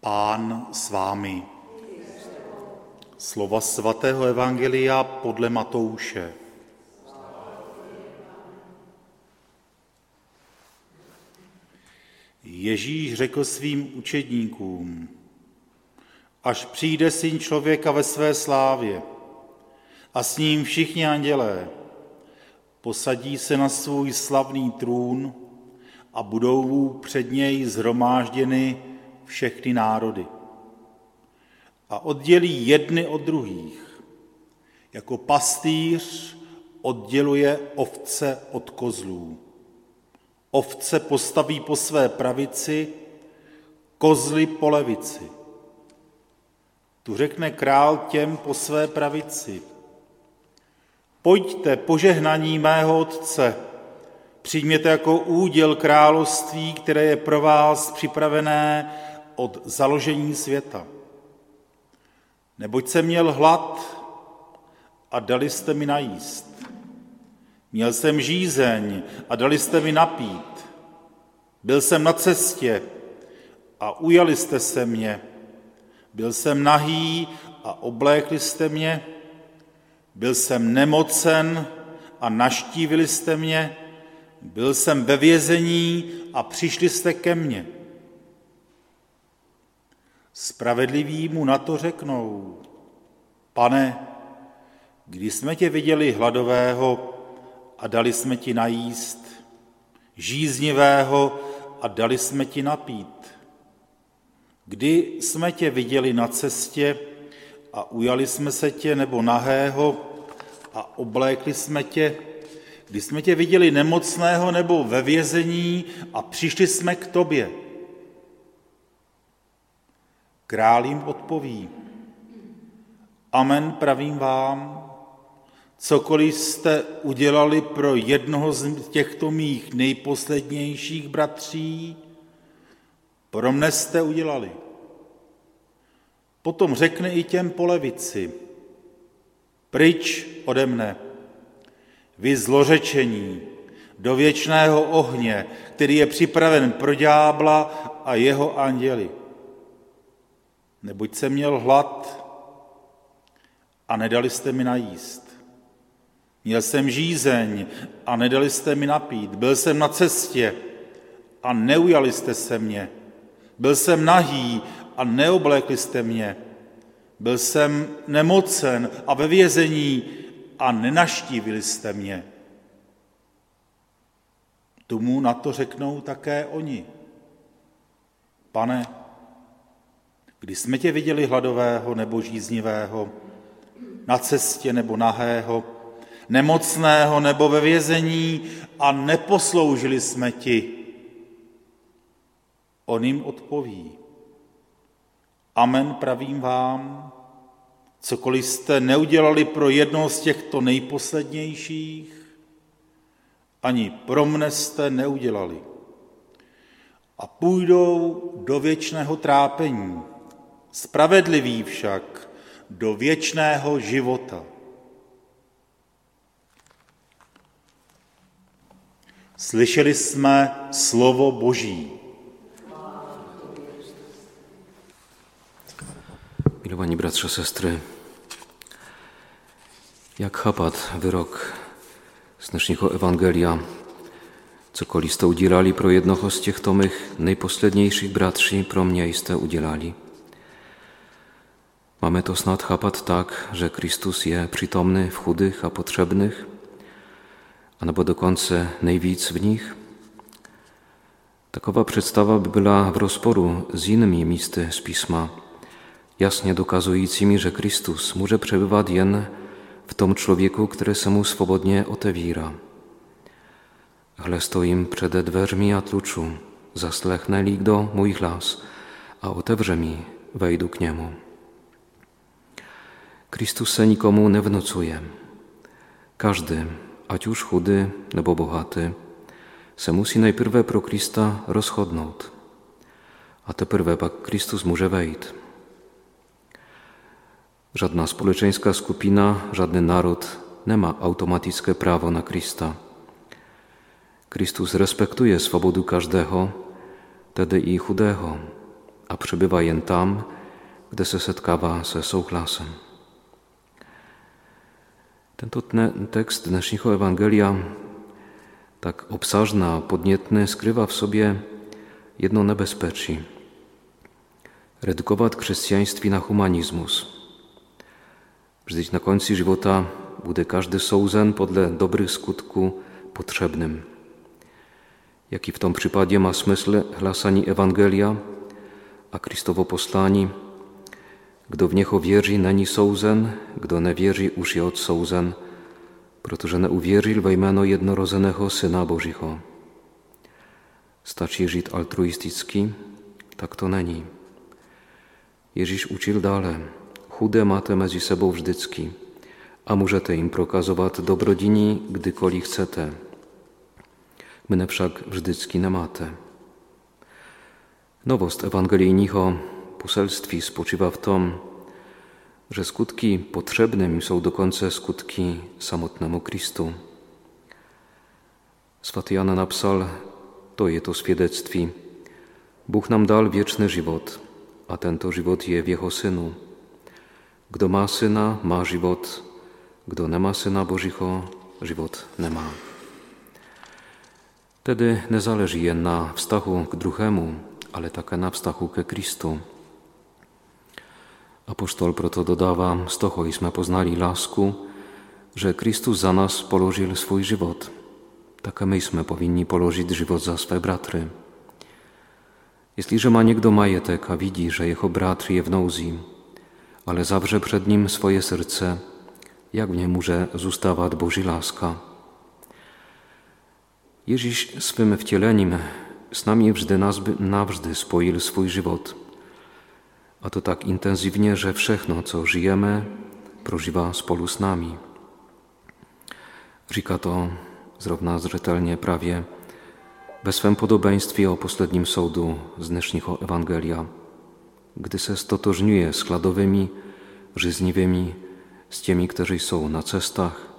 Pán s vámi. Slova svatého Evangelia podle Matouše. Ježíš řekl svým učedníkům, až přijde syn člověka ve své slávě a s ním všichni andělé, posadí se na svůj slavný trůn a budou před něj zhromážděny všechny národy. A oddělí jedny od druhých. Jako pastýř odděluje ovce od kozlů. Ovce postaví po své pravici, kozly po levici. Tu řekne král těm po své pravici. Pojďte požehnaní mého otce, přijměte jako úděl království, které je pro vás připravené od založení světa. Neboť jsem měl hlad a dali jste mi najíst. Měl jsem žízeň a dali jste mi napít. Byl jsem na cestě a ujali jste se mě. Byl jsem nahý a oblékli jste mě. Byl jsem nemocen a naštívili jste mě. Byl jsem ve vězení a přišli jste ke mně. Spravedliví mu na to řeknou, pane, když jsme tě viděli hladového a dali jsme ti najíst, žíznivého a dali jsme ti napít. Kdy jsme tě viděli na cestě a ujali jsme se tě nebo nahého a oblékli jsme tě, když jsme tě viděli nemocného nebo ve vězení a přišli jsme k tobě. Král jim odpoví, Amen pravím vám, cokoliv jste udělali pro jednoho z těchto mých nejposlednějších bratří, pro mne jste udělali. Potom řekne i těm po levici, pryč ode mne, vy zlořečení, do věčného ohně, který je připraven pro ďábla a jeho anděli neboť jsem měl hlad a nedali jste mi najíst. Měl jsem žízeň a nedali jste mi napít. Byl jsem na cestě a neujali jste se mě. Byl jsem nahý a neoblékli jste mě. Byl jsem nemocen a ve vězení a nenaštívili jste mě. Tomu na to řeknou také oni. Pane, Kdy jsme tě viděli hladového nebo žíznivého, na cestě nebo nahého, nemocného nebo ve vězení a neposloužili jsme ti. On jim odpoví. Amen pravím vám, cokoliv jste neudělali pro jednoho z těchto nejposlednějších, ani pro mne jste neudělali. A půjdou do věčného trápení, Spravedlivý však do věčného života. Slyšeli jsme slovo Boží. Milowani bratrze, sestry, jak chápat wyrok z dnešního Ewangelia, cokoliv jste udělali pro jednoho z těchto mych nejposlednějších bratří, pro mě jste udělali. Mamy to snad chápat tak, że Chrystus je przytomny w chudych a potrzebnych, a nebo dokonce nejvíc w nich? Takowa przedstawa by była w rozporu z innymi misty z Pisma, jasnie dokazującymi, że Chrystus może przebywać jen w tom człowieku, który se mu swobodnie otewira. Ale stoim przed dverzmi a tluczu, zaslechnęli do mój hlas, a otewrze mi, wejdu k niemu. Chrystus se nikomu nie wnocuje. Każdy, ać już chudy nebo bohaty, se musi najpierw pro Krista rozchodnout. A teprve pak Chrystus może wejść. Żadna społeczeńska skupina, żadny naród nie ma automatyczne prawo na Krista. Chrystus respektuje swobodę każdego, tedy i chudego, a przebywa jen tam, gdy se setkáva se souhlasem. Tento tekst dnešního Ewangelia, tak obsażna, a podnietny, skrywa w sobie jedno nebezpečí. Redukować chrześcijaństwo na humanizmus. Żyć na końcu żywota bude każdy souzen podle dobrych skutku potrzebnym. Jaki w tym przypadku ma smysl hlasani Ewangelia, a Kristowo poslani, kdo w niego wierzy, není souzen, kdo wierzy, już je odsouzen, protože neuvěřil ve jméno jednorozeného Syna Božího. Stačí žít altruisticky? Tak to není. Ježíš učil dále. Chudé máte mezi sebou vždycky a můžete jim prokazovat dobrodiní, kdykoliv chcete. Mne však vždycky nemáte. Nowost ewangelijního poselství spoczywa w tom, że skutki potrzebnym są do końca skutki samotnemu Kristu. Swaty Jan napisał, to je to świadectwi. Bóg nam dal wieczny żywot, a ten to żywot je w Jego Synu. Kdo má Syna, má život, kdo nemá Syna Božího, život nemá. Tedy nezáleží jen na vztahu k druhému, ale také na vztahu ke Kristu. Apoštol proto dodává, z toho jsme poznali lásku, że Chrystus za nas polożył swój żywot. Tak myśmy powinni polożyć żywot za swe bratry. Jeśliże ma niekdo majetek, a widzi, że jego brat je w nauzi, ale zawrze przed nim swoje serce, jak w nie może zostawać Boży laska. Ježiš swym wcieleniem z nami wżdy nawżdy spoil swój żywot. A to tak intensywnie, że wszechno, co żyjemy, prożywa spolu z nami. Říká to zrovna zřetelnie prawie we swym podobieństwie o poslednim soudu z dnešního Ewangelia, gdy se stotożniuje z chladowymi, żyzniwymi, z tymi, którzy są na cestach,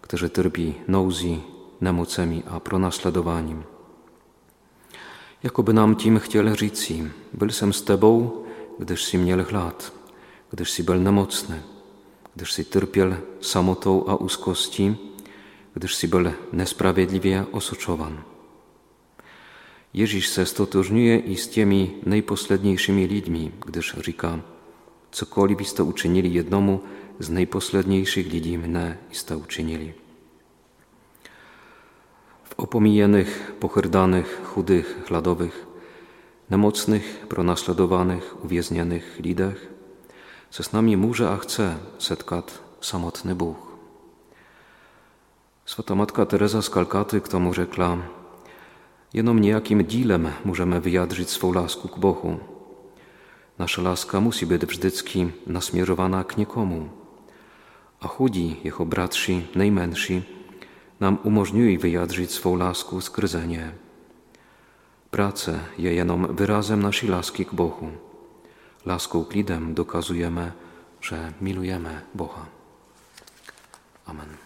którzy trpi nouzi, nemocemi a pronásledováním. Jakoby nám tím chtěl říci, byl jsem s tebou, gdyż si měl hlad, gdyż si byl nemocný, gdyż si trpěl samotou a úzkostí, gdyż si byl nesprawiedliwie osočovan. Ježíš se stotožňuje i z tymi nejposledniejszymi lidmi, gdyż říká, cokoliv jste učinili jednomu z nejposledniejszych lidí mne jste učinili. W opomijanych, pocherdanych, chudych, chladowych, nemocnych, pronasledowanych, uwięzionych lidach, se s nami může a chce setkat samotny Bóg. Swata matka Teresa z Kalkaty k tomu řekla, jenom niejakim dílem możemy wyjadrzyć swą lasku k Bohu. Nasza laska musi być wżdycki nasmierowana k niekomu, a chudzi, jeho bratrzy, najmężsi, nam umožňují vyjádřit svou lásku skrze Prace je jenom wyrazem naszej laski k Bohu. Laską k lidem dokazujemy, że milujemy Boha. Amen.